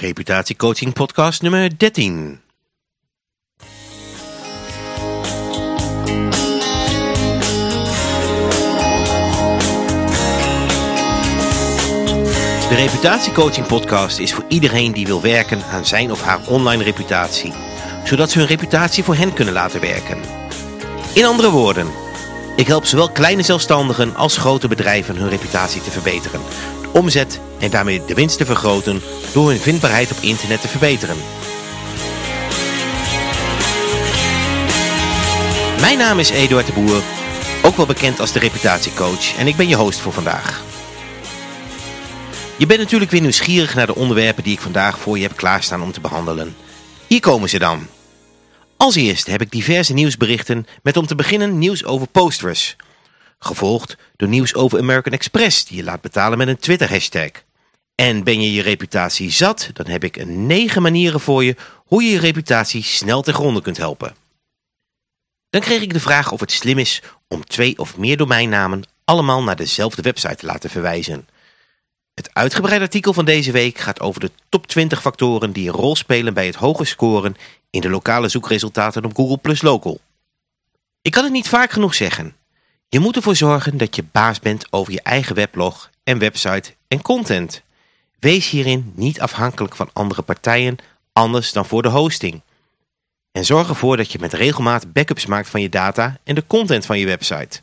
Reputatiecoaching podcast nummer 13. De Reputatiecoaching podcast is voor iedereen die wil werken aan zijn of haar online reputatie. Zodat ze hun reputatie voor hen kunnen laten werken. In andere woorden, ik help zowel kleine zelfstandigen als grote bedrijven hun reputatie te verbeteren. De omzet en daarmee de winst te vergroten door hun vindbaarheid op internet te verbeteren. Mijn naam is Eduard de Boer, ook wel bekend als de reputatiecoach en ik ben je host voor vandaag. Je bent natuurlijk weer nieuwsgierig naar de onderwerpen die ik vandaag voor je heb klaarstaan om te behandelen. Hier komen ze dan. Als eerste heb ik diverse nieuwsberichten met om te beginnen nieuws over Posters. Gevolgd door nieuws over American Express die je laat betalen met een Twitter hashtag. En ben je je reputatie zat, dan heb ik een negen manieren voor je hoe je je reputatie snel ten gronde kunt helpen. Dan kreeg ik de vraag of het slim is om twee of meer domeinnamen allemaal naar dezelfde website te laten verwijzen. Het uitgebreide artikel van deze week gaat over de top 20 factoren die een rol spelen bij het hoge scoren in de lokale zoekresultaten op Google Plus Local. Ik kan het niet vaak genoeg zeggen. Je moet ervoor zorgen dat je baas bent over je eigen weblog en website en content. Wees hierin niet afhankelijk van andere partijen anders dan voor de hosting. En zorg ervoor dat je met regelmaat backups maakt van je data en de content van je website.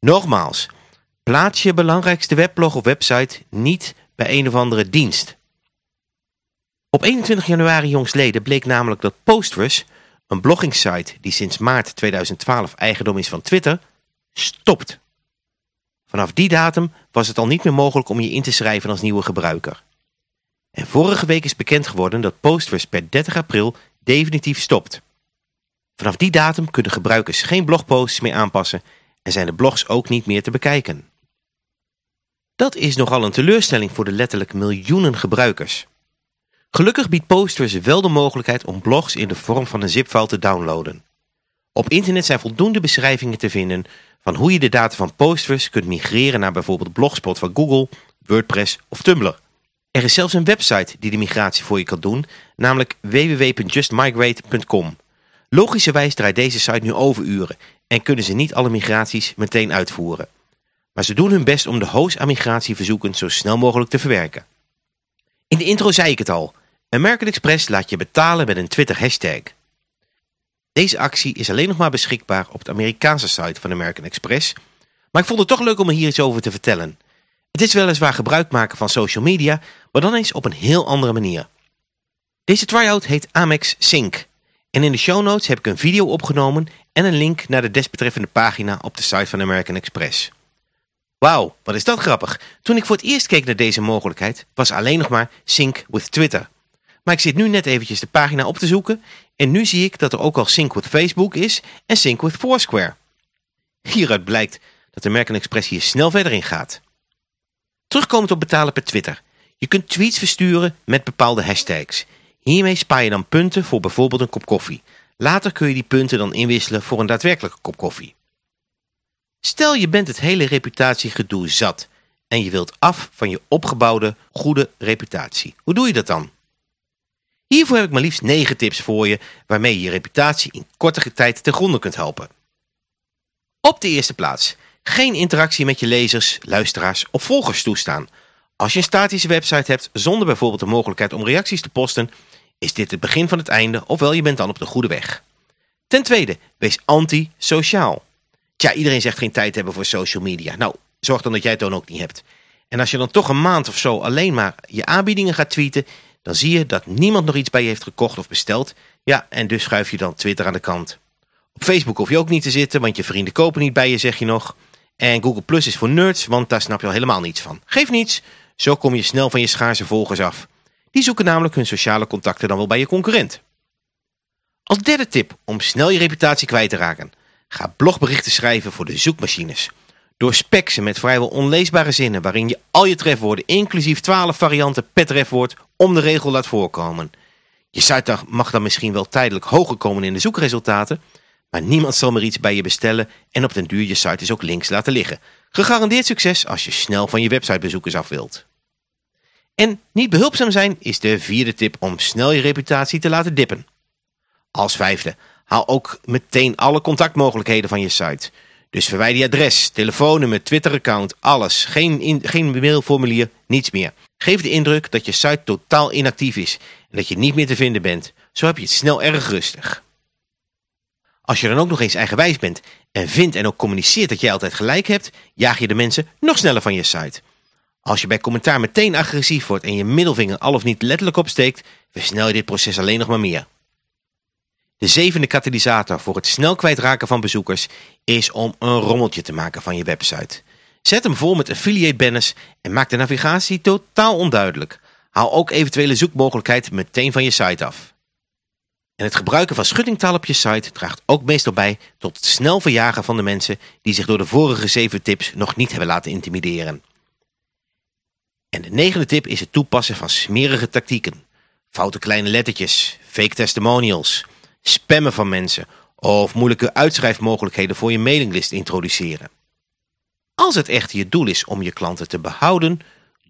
Nogmaals, plaats je belangrijkste weblog of website niet bij een of andere dienst. Op 21 januari jongsleden bleek namelijk dat Posters, een bloggingsite die sinds maart 2012 eigendom is van Twitter, stopt. Vanaf die datum was het al niet meer mogelijk om je in te schrijven als nieuwe gebruiker. En vorige week is bekend geworden dat Posters per 30 april definitief stopt. Vanaf die datum kunnen gebruikers geen blogposts meer aanpassen en zijn de blogs ook niet meer te bekijken. Dat is nogal een teleurstelling voor de letterlijk miljoenen gebruikers. Gelukkig biedt Posters wel de mogelijkheid om blogs in de vorm van een zipfile te downloaden. Op internet zijn voldoende beschrijvingen te vinden van hoe je de data van Posters kunt migreren naar bijvoorbeeld Blogspot van Google, WordPress of Tumblr. Er is zelfs een website die de migratie voor je kan doen, namelijk www.justmigrate.com. Logischerwijs draait deze site nu overuren en kunnen ze niet alle migraties meteen uitvoeren. Maar ze doen hun best om de host aan migratieverzoeken zo snel mogelijk te verwerken. In de intro zei ik het al, American Express laat je betalen met een Twitter hashtag. Deze actie is alleen nog maar beschikbaar op de Amerikaanse site van American Express, maar ik vond het toch leuk om er hier iets over te vertellen. Het is weliswaar gebruik maken van social media, maar dan eens op een heel andere manier. Deze tryout heet Amex Sync en in de show notes heb ik een video opgenomen en een link naar de desbetreffende pagina op de site van American Express. Wauw, wat is dat grappig. Toen ik voor het eerst keek naar deze mogelijkheid was alleen nog maar Sync with Twitter. Maar ik zit nu net eventjes de pagina op te zoeken en nu zie ik dat er ook al Sync with Facebook is en Sync with Foursquare. Hieruit blijkt dat de American Express hier snel verder in gaat. Terugkomend op betalen per Twitter. Je kunt tweets versturen met bepaalde hashtags. Hiermee spaar je dan punten voor bijvoorbeeld een kop koffie. Later kun je die punten dan inwisselen voor een daadwerkelijke kop koffie. Stel je bent het hele reputatiegedoe zat en je wilt af van je opgebouwde goede reputatie. Hoe doe je dat dan? Hiervoor heb ik maar liefst 9 tips voor je waarmee je je reputatie in kortere tijd ten gronde kunt helpen. Op de eerste plaats, geen interactie met je lezers, luisteraars of volgers toestaan. Als je een statische website hebt zonder bijvoorbeeld de mogelijkheid om reacties te posten, is dit het begin van het einde ofwel je bent dan op de goede weg. Ten tweede, wees anti-sociaal. Tja, iedereen zegt geen tijd hebben voor social media. Nou, zorg dan dat jij het dan ook niet hebt. En als je dan toch een maand of zo alleen maar je aanbiedingen gaat tweeten, dan zie je dat niemand nog iets bij je heeft gekocht of besteld. Ja, en dus schuif je dan Twitter aan de kant. Op Facebook hoef je ook niet te zitten, want je vrienden kopen niet bij je, zeg je nog. En Google Plus is voor nerds, want daar snap je al helemaal niets van. Geef niets, zo kom je snel van je schaarse volgers af. Die zoeken namelijk hun sociale contacten dan wel bij je concurrent. Als derde tip om snel je reputatie kwijt te raken. Ga blogberichten schrijven voor de zoekmachines. Doorspek ze met vrijwel onleesbare zinnen waarin je al je trefwoorden inclusief 12 varianten per trefwoord om de regel laat voorkomen. Je site mag dan misschien wel tijdelijk hoger komen in de zoekresultaten, maar niemand zal meer iets bij je bestellen en op den duur je site dus ook links laten liggen. Gegarandeerd succes als je snel van je websitebezoekers af wilt. En niet behulpzaam zijn is de vierde tip om snel je reputatie te laten dippen. Als vijfde, haal ook meteen alle contactmogelijkheden van je site. Dus verwijder je adres, telefoonnummer, Twitter-account, alles. Geen, in, geen mailformulier, niets meer. Geef de indruk dat je site totaal inactief is en dat je niet meer te vinden bent. Zo heb je het snel erg rustig. Als je dan ook nog eens eigenwijs bent en vindt en ook communiceert dat jij altijd gelijk hebt, jaag je de mensen nog sneller van je site. Als je bij commentaar meteen agressief wordt en je middelvinger al of niet letterlijk opsteekt, versnel je dit proces alleen nog maar meer. De zevende katalysator voor het snel kwijtraken van bezoekers is om een rommeltje te maken van je website. Zet hem vol met affiliate banners en maak de navigatie totaal onduidelijk. Haal ook eventuele zoekmogelijkheid meteen van je site af. En het gebruiken van schuttingtaal op je site draagt ook meestal bij tot het snel verjagen van de mensen die zich door de vorige zeven tips nog niet hebben laten intimideren. En de negende tip is het toepassen van smerige tactieken. Foute kleine lettertjes, fake testimonials, spammen van mensen of moeilijke uitschrijfmogelijkheden voor je mailinglist introduceren. Als het echter je doel is om je klanten te behouden,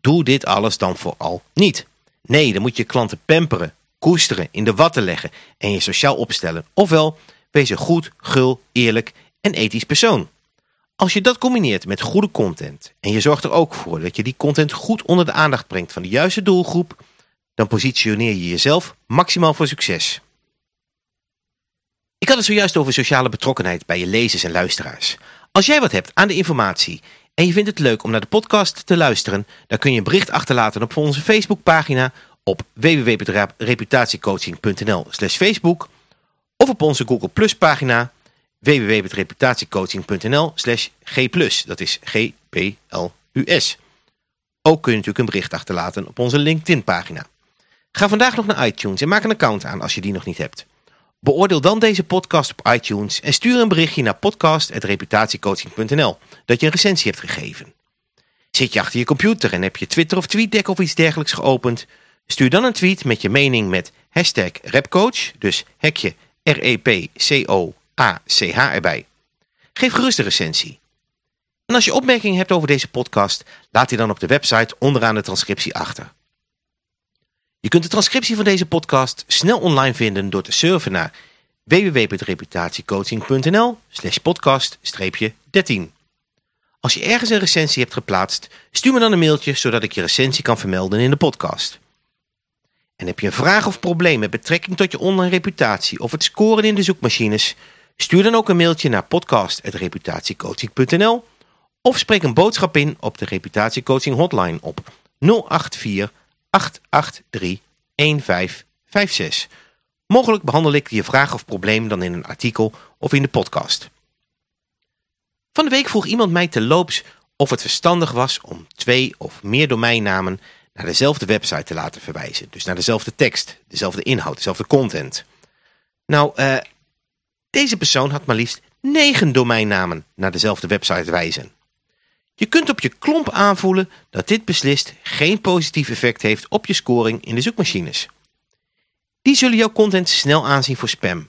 doe dit alles dan vooral niet. Nee, dan moet je klanten pamperen, koesteren, in de watten leggen en je sociaal opstellen. Ofwel, wees een goed, gul, eerlijk en ethisch persoon. Als je dat combineert met goede content en je zorgt er ook voor dat je die content goed onder de aandacht brengt van de juiste doelgroep, dan positioneer je jezelf maximaal voor succes. Ik had het zojuist over sociale betrokkenheid bij je lezers en luisteraars. Als jij wat hebt aan de informatie en je vindt het leuk om naar de podcast te luisteren, dan kun je een bericht achterlaten op onze Facebookpagina op www.reputatiecoaching.nl slash Facebook of op onze Google Plus pagina www.reputatiecoaching.nl slash g dat is G-P-L-U-S. Ook kun je natuurlijk een bericht achterlaten op onze LinkedIn pagina. Ga vandaag nog naar iTunes en maak een account aan als je die nog niet hebt. Beoordeel dan deze podcast op iTunes en stuur een berichtje naar podcast.reputatiecoaching.nl dat je een recensie hebt gegeven. Zit je achter je computer en heb je Twitter of TweetDeck of iets dergelijks geopend? Stuur dan een tweet met je mening met hashtag Repcoach, dus hekje R-E-P-C-O-A-C-H erbij. Geef gerust een recensie. En als je opmerkingen hebt over deze podcast, laat die dan op de website onderaan de transcriptie achter. Je kunt de transcriptie van deze podcast snel online vinden door te surfen naar www.reputatiecoaching.nl slash podcast-13. Als je ergens een recensie hebt geplaatst, stuur me dan een mailtje zodat ik je recensie kan vermelden in de podcast. En heb je een vraag of probleem met betrekking tot je online reputatie of het scoren in de zoekmachines, stuur dan ook een mailtje naar podcast.reputatiecoaching.nl of spreek een boodschap in op de reputatiecoaching hotline op 084 883 1556. Mogelijk behandel ik je vraag of probleem dan in een artikel of in de podcast. Van de week vroeg iemand mij te loops of het verstandig was om twee of meer domeinnamen naar dezelfde website te laten verwijzen. Dus naar dezelfde tekst, dezelfde inhoud, dezelfde content. Nou, uh, deze persoon had maar liefst negen domeinnamen naar dezelfde website wijzen. Je kunt op je klomp aanvoelen dat dit beslist geen positief effect heeft op je scoring in de zoekmachines. Die zullen jouw content snel aanzien voor spam.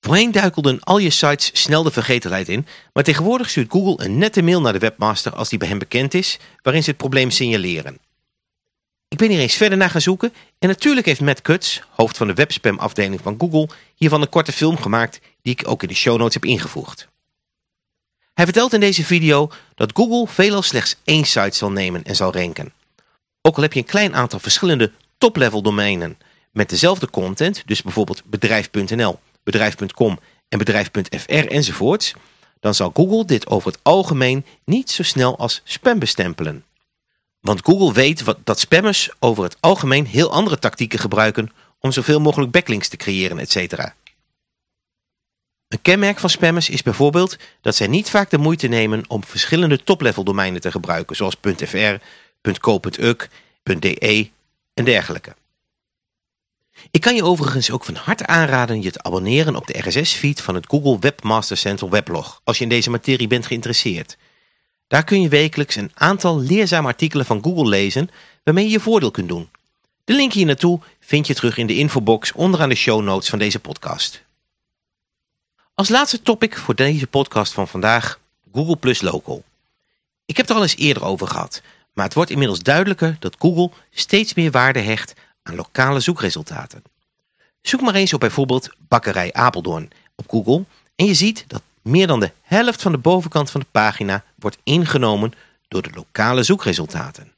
Voorheen duikelden al je sites snel de vergetelheid in, maar tegenwoordig stuurt Google een nette mail naar de webmaster als die bij hem bekend is, waarin ze het probleem signaleren. Ik ben hier eens verder naar gaan zoeken en natuurlijk heeft Matt Cutts, hoofd van de webspam afdeling van Google, hiervan een korte film gemaakt die ik ook in de show notes heb ingevoegd. Hij vertelt in deze video dat Google veelal slechts één site zal nemen en zal ranken. Ook al heb je een klein aantal verschillende top-level domeinen met dezelfde content, dus bijvoorbeeld bedrijf.nl, bedrijf.com en bedrijf.fr enzovoorts, dan zal Google dit over het algemeen niet zo snel als spam bestempelen. Want Google weet wat, dat spammers over het algemeen heel andere tactieken gebruiken om zoveel mogelijk backlinks te creëren, etc. Een kenmerk van spammers is bijvoorbeeld dat zij niet vaak de moeite nemen om verschillende top-level domeinen te gebruiken, zoals .fr, .co.uk, .de en dergelijke. Ik kan je overigens ook van harte aanraden je te abonneren op de RSS-feed van het Google Webmaster Central weblog, als je in deze materie bent geïnteresseerd. Daar kun je wekelijks een aantal leerzame artikelen van Google lezen waarmee je je voordeel kunt doen. De link hier naartoe vind je terug in de infobox onderaan de show notes van deze podcast. Als laatste topic voor deze podcast van vandaag, Google Plus Local. Ik heb er al eens eerder over gehad, Maar het wordt inmiddels duidelijker dat Google steeds meer waarde hecht aan lokale zoekresultaten. Zoek maar eens op bijvoorbeeld bakkerij Apeldoorn op Google en je ziet dat meer dan de helft van de bovenkant van de pagina wordt ingenomen door de lokale zoekresultaten.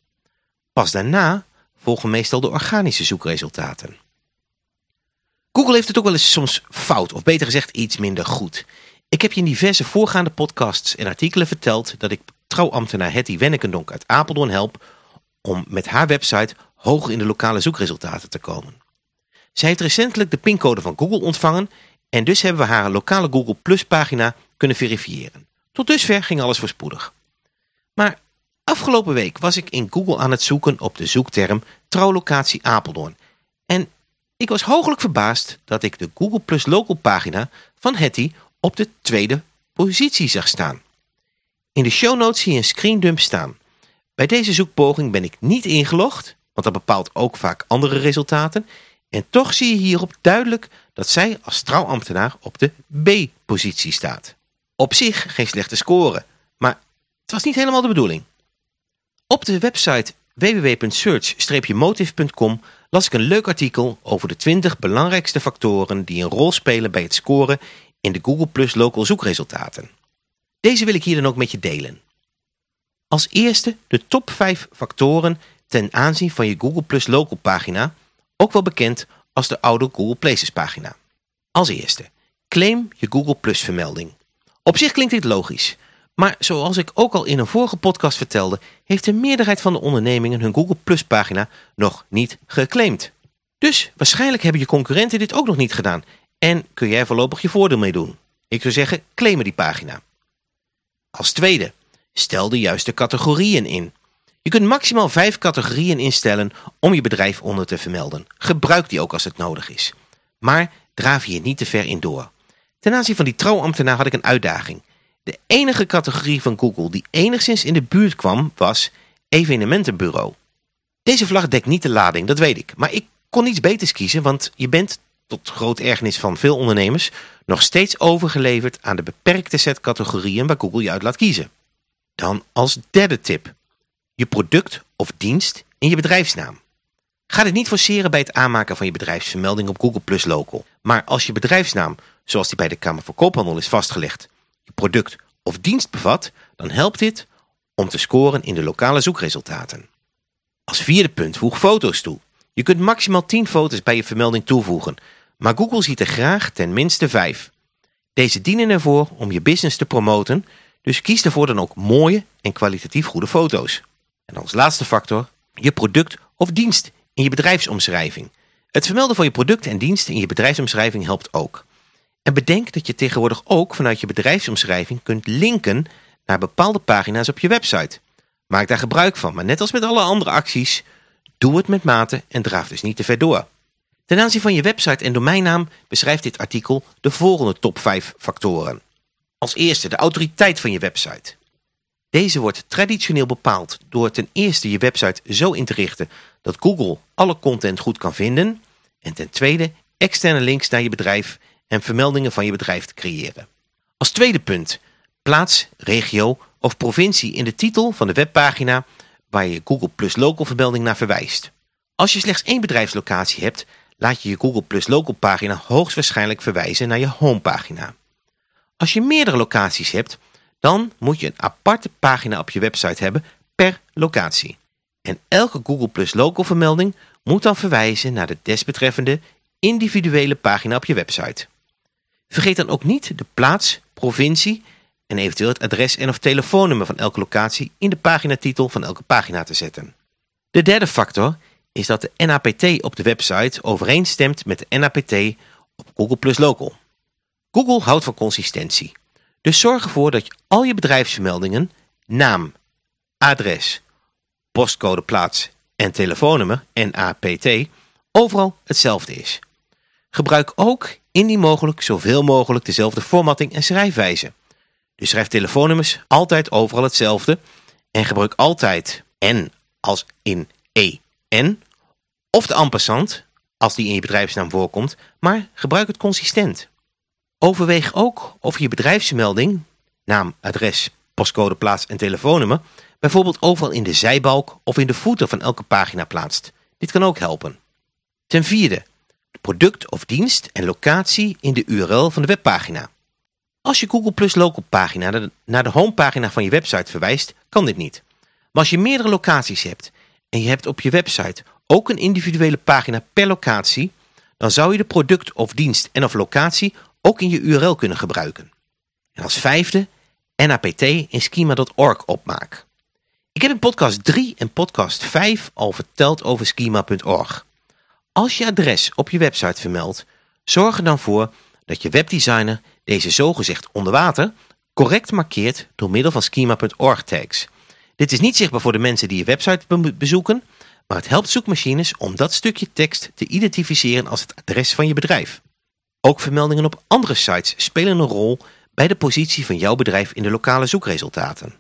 Pas daarna volgen meestal de organische zoekresultaten. Google heeft het ook wel eens soms fout, of beter gezegd iets minder goed. Ik heb je in diverse voorgaande podcasts en artikelen verteld dat ik trouwambtenaar Hetty Wennekendonk uit Apeldoorn help om met haar website hoger in de lokale zoekresultaten te komen. Zij heeft recentelijk de pincode van Google ontvangen en dus hebben we haar lokale Google Plus pagina kunnen verifiëren. Tot dusver ging alles voorspoedig. Maar afgelopen week was ik in Google aan het zoeken op de zoekterm trouwlocatie Apeldoorn. En ik was hooglijk verbaasd dat ik de Google Plus Local pagina van Hetty op de tweede positie zag staan. In de show notes zie je een screendump staan. Bij deze zoekpoging ben ik niet ingelogd, want dat bepaalt ook vaak andere resultaten. En toch zie je hierop duidelijk dat zij als trouwambtenaar op de B-positie staat. Op zich geen slechte score, maar het was niet helemaal de bedoeling. Op de website www.search-motive.com las ik een leuk artikel over de 20 belangrijkste factoren die een rol spelen bij het scoren in de Google Plus Local zoekresultaten. Deze wil ik hier dan ook met je delen. Als eerste de top 5 factoren ten aanzien van je Google Plus Local pagina, ook wel bekend als de oude Google Places pagina. Als eerste, claim je Google Plus vermelding. Op zich klinkt dit logisch, maar zoals ik ook al in een vorige podcast vertelde, heeft de meerderheid van de ondernemingen hun Google Plus pagina nog niet geclaimd. Dus waarschijnlijk hebben je concurrenten dit ook nog niet gedaan en kun jij voorlopig je voordeel mee doen. Ik zou zeggen, claim die pagina. Als tweede, stel de juiste categorieën in. Je kunt maximaal vijf categorieën instellen om je bedrijf onder te vermelden. Gebruik die ook als het nodig is. Maar draaf je niet te ver in door. Ten aanzien van die trouwambtenaar had ik een uitdaging. De enige categorie van Google die enigszins in de buurt kwam was evenementenbureau. Deze vlag dekt niet de lading, dat weet ik. Maar ik kon iets beters kiezen, want je bent, tot groot ergernis van veel ondernemers, nog steeds overgeleverd aan de beperkte set categorieën waar Google je uit laat kiezen. Dan als derde tip. Je product of dienst in je bedrijfsnaam. Ga dit niet forceren bij het aanmaken van je bedrijfsvermelding op Google Plus Local. Maar als je bedrijfsnaam, zoals die bij de Kamer van Koophandel is vastgelegd, je product of dienst bevat, dan helpt dit om te scoren in de lokale zoekresultaten. Als vierde punt voeg foto's toe. Je kunt maximaal 10 foto's bij je vermelding toevoegen, maar Google ziet er graag ten minste 5. Deze dienen ervoor om je business te promoten, dus kies daarvoor dan ook mooie en kwalitatief goede foto's. En als laatste factor, je product of dienst in je bedrijfsomschrijving. Het vermelden van je product en dienst in je bedrijfsomschrijving helpt ook. En bedenk dat je tegenwoordig ook vanuit je bedrijfsomschrijving kunt linken naar bepaalde pagina's op je website. Maak daar gebruik van, maar net als met alle andere acties, doe het met mate en draaf dus niet te ver door. Ten aanzien van je website en domeinnaam beschrijft dit artikel de volgende top 5 factoren. Als eerste de autoriteit van je website. Deze wordt traditioneel bepaald door ten eerste je website zo in te richten dat Google alle content goed kan vinden en ten tweede externe links naar je bedrijf en vermeldingen van je bedrijf te creëren. Als tweede punt, plaats, regio of provincie in de titel van de webpagina waar je Google Plus Local vermelding naar verwijst. Als je slechts één bedrijfslocatie hebt, laat je je Google Plus Local pagina hoogstwaarschijnlijk verwijzen naar je homepagina. Als je meerdere locaties hebt, dan moet je een aparte pagina op je website hebben per locatie. En elke Google Plus Local vermelding moet dan verwijzen naar de desbetreffende individuele pagina op je website. Vergeet dan ook niet de plaats, provincie en eventueel het adres en of telefoonnummer van elke locatie in de paginatitel van elke pagina te zetten. De derde factor is dat de NAPT op de website overeenstemt met de NAPT op Google Plus Local. Google houdt van consistentie. Dus zorg ervoor dat je al je bedrijfsvermeldingen, naam, adres, postcode plaats en telefoonnummer, NAPT, overal hetzelfde is. Gebruik ook indien mogelijk zoveel mogelijk dezelfde formatting en schrijfwijze. Dus schrijf telefoonnummers altijd overal hetzelfde en gebruik altijd N als in EN of de ampersand als die in je bedrijfsnaam voorkomt, maar gebruik het consistent. Overweeg ook of je bedrijfsmelding, naam, adres, postcode, plaats en telefoonnummer, bijvoorbeeld overal in de zijbalk of in de voeten van elke pagina plaatst. Dit kan ook helpen. Ten vierde, product of dienst en locatie in de URL van de webpagina. Als je Google Plus Local pagina naar de homepagina van je website verwijst, kan dit niet. Maar als je meerdere locaties hebt en je hebt op je website ook een individuele pagina per locatie, dan zou je de product of dienst en of locatie ook in je URL kunnen gebruiken. En als vijfde, NAPT in schema.org opmaak. Ik heb in podcast 3 en podcast 5 al verteld over schema.org. Als je adres op je website vermeldt, zorg er dan voor dat je webdesigner deze zogezegd onder water correct markeert door middel van schema.org tags. Dit is niet zichtbaar voor de mensen die je website bezoeken, maar het helpt zoekmachines om dat stukje tekst te identificeren als het adres van je bedrijf. Ook vermeldingen op andere sites spelen een rol bij de positie van jouw bedrijf in de lokale zoekresultaten.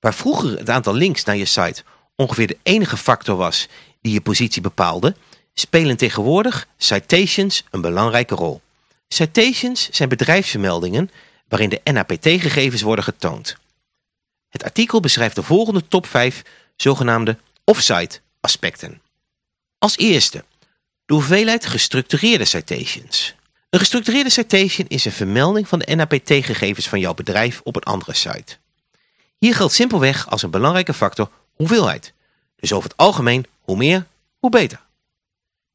Waar vroeger het aantal links naar je site ongeveer de enige factor was die je positie bepaalde, spelen tegenwoordig citations een belangrijke rol. Citations zijn bedrijfsvermeldingen waarin de NAPT-gegevens worden getoond. Het artikel beschrijft de volgende top 5 zogenaamde offsite aspecten. Als eerste, de hoeveelheid gestructureerde citations. Een gestructureerde citation is een vermelding van de NAPT-gegevens van jouw bedrijf op een andere site. Hier geldt simpelweg als een belangrijke factor hoeveelheid. Dus over het algemeen, hoe meer, hoe beter.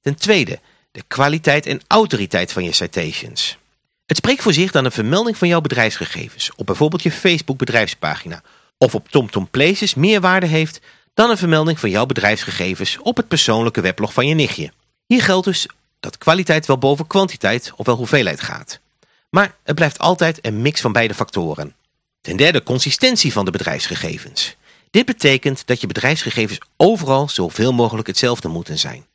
Ten tweede, de kwaliteit en autoriteit van je citations. Het spreekt voor zich dat een vermelding van jouw bedrijfsgegevens op bijvoorbeeld je Facebook bedrijfspagina of op TomTom Places meer waarde heeft dan een vermelding van jouw bedrijfsgegevens op het persoonlijke weblog van je nichtje. Hier geldt dus dat kwaliteit wel boven kwantiteit of wel hoeveelheid gaat. Maar het blijft altijd een mix van beide factoren. Ten derde consistentie van de bedrijfsgegevens. Dit betekent dat je bedrijfsgegevens overal zoveel mogelijk hetzelfde moeten zijn.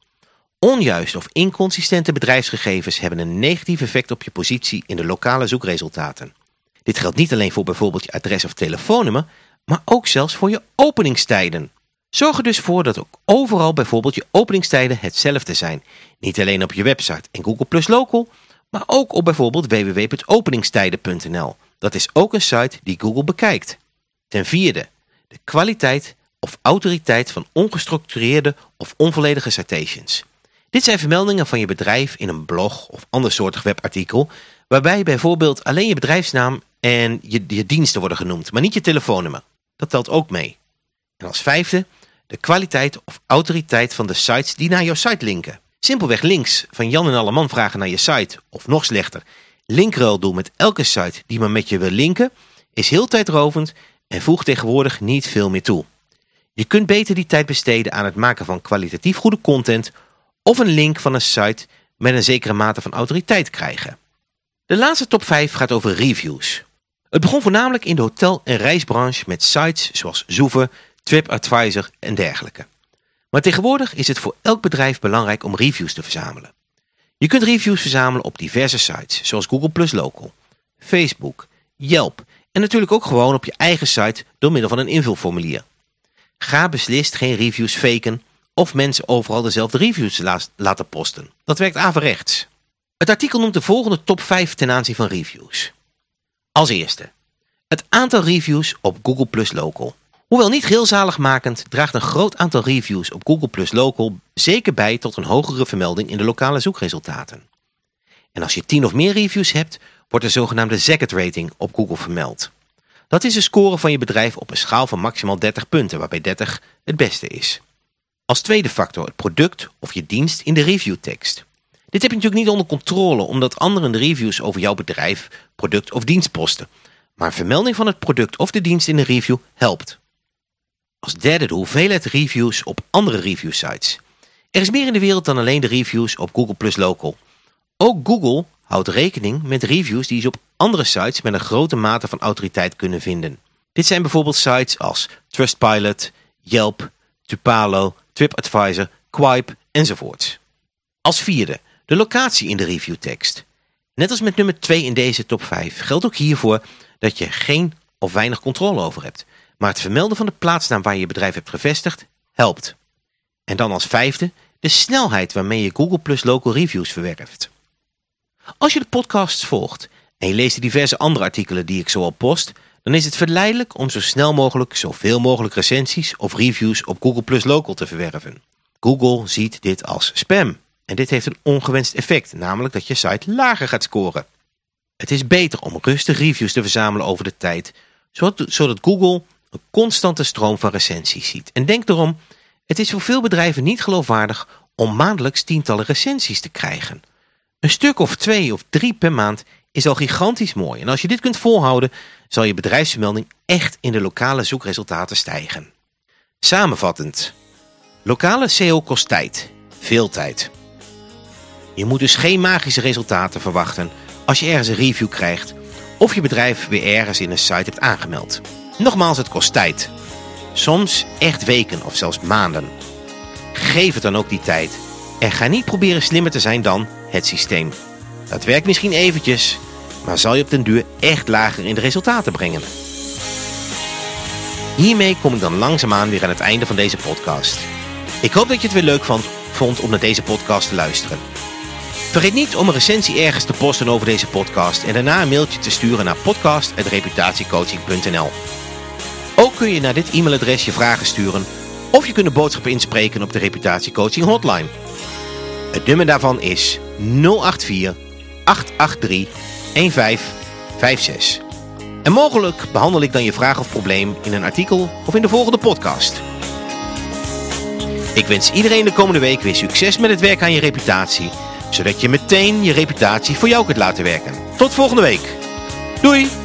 Onjuiste of inconsistente bedrijfsgegevens hebben een negatief effect op je positie in de lokale zoekresultaten. Dit geldt niet alleen voor bijvoorbeeld je adres of telefoonnummer, maar ook zelfs voor je openingstijden. Zorg er dus voor dat ook overal bijvoorbeeld je openingstijden hetzelfde zijn. Niet alleen op je website en Google Plus Local, maar ook op bijvoorbeeld www.openingstijden.nl. Dat is ook een site die Google bekijkt. Ten vierde, de kwaliteit of autoriteit van ongestructureerde of onvolledige citations. Dit zijn vermeldingen van je bedrijf in een blog of ander soortig webartikel, waarbij bijvoorbeeld alleen je bedrijfsnaam en je, je diensten worden genoemd, maar niet je telefoonnummer. Dat telt ook mee. En als vijfde, de kwaliteit of autoriteit van de sites die naar jouw site linken. Simpelweg links van Jan en Alleman vragen naar je site, of nog slechter, linkruil doen met elke site die maar met je wil linken, is heel tijdrovend en voegt tegenwoordig niet veel meer toe. Je kunt beter die tijd besteden aan het maken van kwalitatief goede content of een link van een site met een zekere mate van autoriteit krijgen. De laatste top 5 gaat over reviews. Het begon voornamelijk in de hotel- en reisbranche met sites zoals Zoeven, TripAdvisor en dergelijke. Maar tegenwoordig is het voor elk bedrijf belangrijk om reviews te verzamelen. Je kunt reviews verzamelen op diverse sites, zoals Google Plus Local, Facebook, Yelp en natuurlijk ook gewoon op je eigen site door middel van een invulformulier. Ga beslist geen reviews faken of mensen overal dezelfde reviews laten posten. Dat werkt averechts. Het artikel noemt de volgende top 5 ten aanzien van reviews. Als eerste, het aantal reviews op Google Plus Local. Hoewel niet heel zaligmakend, draagt een groot aantal reviews op Google Plus Local zeker bij tot een hogere vermelding in de lokale zoekresultaten. En als je 10 of meer reviews hebt, wordt de zogenaamde Zagat rating op Google vermeld. Dat is de score van je bedrijf op een schaal van maximaal 30 punten, waarbij 30 het beste is. Als tweede factor het product of je dienst in de reviewtekst. Dit heb je natuurlijk niet onder controle omdat anderen de reviews over jouw bedrijf, product of dienst posten. Maar vermelding van het product of de dienst in de review helpt. Als derde de hoeveelheid reviews op andere review sites. Er is meer in de wereld dan alleen de reviews op Google Plus Local. Ook Google houdt rekening met reviews die ze op andere sites met een grote mate van autoriteit kunnen vinden. Dit zijn bijvoorbeeld sites als Trustpilot, Yelp, Tupalo, TripAdvisor, Quip enzovoorts. Als vierde, de locatie in de reviewtekst. Net als met nummer 2 in deze top 5 geldt ook hiervoor dat je geen of weinig controle over hebt. Maar het vermelden van de plaatsnaam waar je je bedrijf hebt gevestigd helpt. En dan als vijfde de snelheid waarmee je Google Plus Local Reviews verwerft. Als je de podcasts volgt en je leest de diverse andere artikelen die ik zoal post, dan is het verleidelijk om zo snel mogelijk zoveel mogelijk recensies of reviews op Google Plus Local te verwerven. Google ziet dit als spam en dit heeft een ongewenst effect, namelijk dat je site lager gaat scoren. Het is beter om rustig reviews te verzamelen over de tijd, zodat Google een constante stroom van recensies ziet. En denk erom, het is voor veel bedrijven niet geloofwaardig om maandelijks tientallen recensies te krijgen. Een stuk of twee of drie per maand is al gigantisch mooi. En als je dit kunt volhouden, zal je bedrijfsvermelding echt in de lokale zoekresultaten stijgen. Samenvattend. Lokale SEO kost tijd. Veel tijd. Je moet dus geen magische resultaten verwachten als je ergens een review krijgt of je bedrijf weer ergens in een site hebt aangemeld. Nogmaals, het kost tijd. Soms echt weken of zelfs maanden. Geef het dan ook die tijd en ga niet proberen slimmer te zijn dan het systeem. Dat werkt misschien eventjes, maar zal je op den duur echt lager in de resultaten brengen. Hiermee kom ik dan langzaamaan weer aan het einde van deze podcast. Ik hoop dat je het weer leuk vond, om naar deze podcast te luisteren. Vergeet niet om een recensie ergens te posten over deze podcast en daarna een mailtje te sturen naar podcast.reputatiecoaching.nl Ook kun je naar dit e-mailadres je vragen sturen of je kunt een boodschap inspreken op de Reputatiecoaching hotline. Het nummer daarvan is 084 883 1556. En mogelijk behandel ik dan je vraag of probleem in een artikel of in de volgende podcast. Ik wens iedereen de komende week weer succes met het werk aan je reputatie, zodat je meteen je reputatie voor jou kunt laten werken. Tot volgende week. Doei!